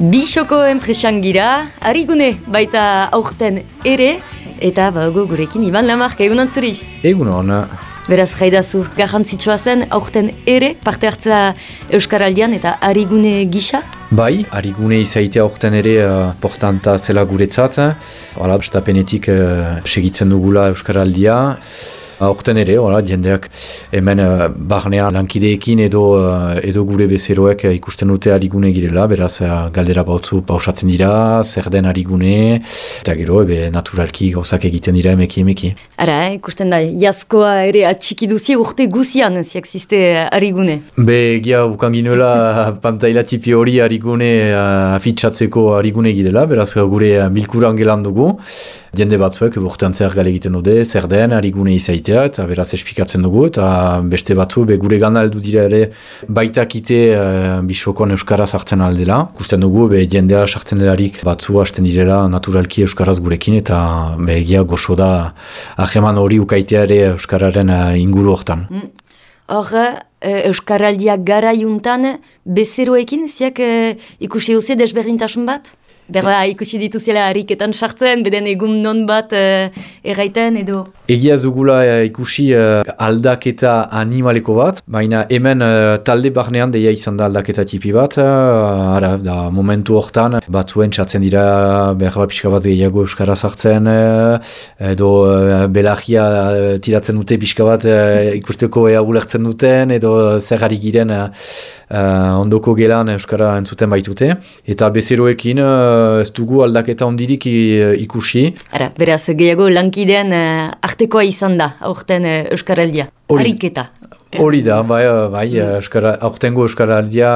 Bixoko enpresan gira, harigune baita aurten ere, eta bago gurekin Iban Lamark, egunon zuri. Egunon. Beraz, jaidazu, garrantzitsua zen, aurten ere, parte hartza Euskaraldian eta harigune gisa? Bai, harigune izaitea aurten ere uh, portanta zela guretzat. Hala, estapenetik uh, segitzen dugula Euskaraldia. Aurten ere, hola, jendeak hemen uh, barnean lankideekin edo uh, edo gure bezeroek uh, ikusten dute harigune girela, beraz uh, galdera bautzu pausatzen dira, zer den harigune, eta gero, ebe naturalki gauzak egiten dira emeki emeki. Ara, eh, ikusten da, jaskoa ere atxiki duzie urte guzian ziak ziste harigune. Be, egia bukan ginuela pantaila tipi hori harigune uh, afitxatzeko harigune girela, beraz gure bilkuran gelan dugu. Jende batzuek urtean zer gale egiten dute, zer den, harigune izaitea, eta beraz espikatzen dugu, eta beste batzu, be, gure gana heldu dira ere, baitakite uh, bisokon Euskaraz hartzen aldela. Kusten dugu, be, jendea sartzen delarik batzu hasten direla naturalki Euskaraz gurekin, eta be, egia goxo da aheman hori ukaitea ere Euskararen uh, inguru hortan. Mm. Hor, eh, Euskaraldiak gara juntan, bezeroekin, ziak eh, ikusi duzie desberdintasun bat? Berra, ikusi dituzela hariketan sartzen, beden egun non bat uh, erraiten edo... Egia zugula uh, ikusi uh, aldaketa animaleko bat, baina hemen talde barnean deia izan da aldaketa tipi bat, ara, da momentu hortan, batzuen txatzen dira behar bat pixka bat gehiago euskara sartzen, edo belagia tiratzen dute pixka bat ikusteko ea ulertzen duten, edo zer harri giren ondoko gelan euskara entzuten baitute, eta bezeroekin ez dugu aldaketa ondirik ikusi. Ara, beraz, gehiago lankideen uh, artekoa izan da, aurten uh, Euskaraldia, hariketa. Hori da, bai, bai euskara, aurtengo Euskaraldia,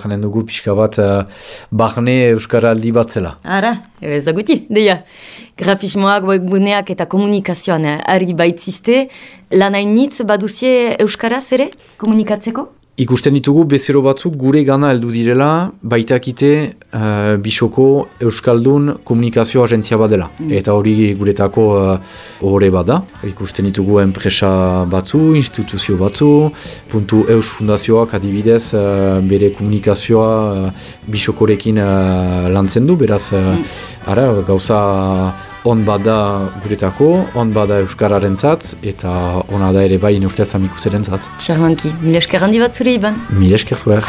janen dugu pixka bat, uh, barne Euskaraldi bat zela. Ara, ezaguti, deia. Grafismoak, webguneak eta komunikazioan ari baitzizte, lan hainitz baduzie Euskaraz ere, komunikatzeko? Ikusten ditugu bezero batzuk gure gana heldu direla baitakite uh, bisoko Euskaldun komunikazio agentzia badela. Mm. Eta hori guretako horre uh, bada. Ikusten ditugu enpresa batzu, instituzio batzu, puntu Eus Fundazioak adibidez uh, bere komunikazioa uh, bisokorekin uh, lantzen du, beraz uh, ara, gauza on bada guretako, on bada Euskararen zatz, eta ona da ere bai neurtez amikuseren zatz. Charmanki, mil esker handi bat zure iban. Mil esker zuer.